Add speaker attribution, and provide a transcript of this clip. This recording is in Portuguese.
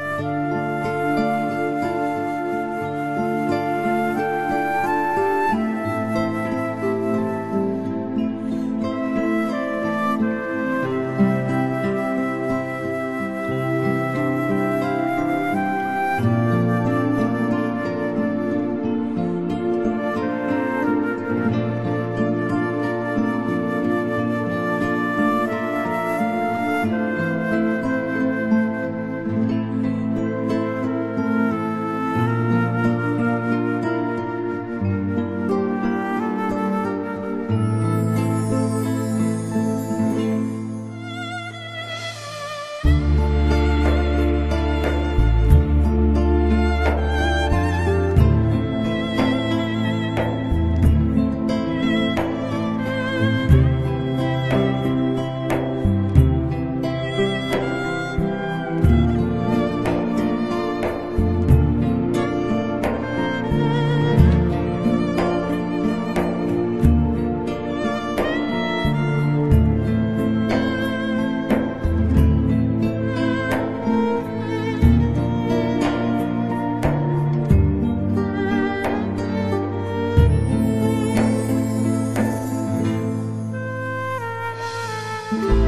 Speaker 1: Música Thank you.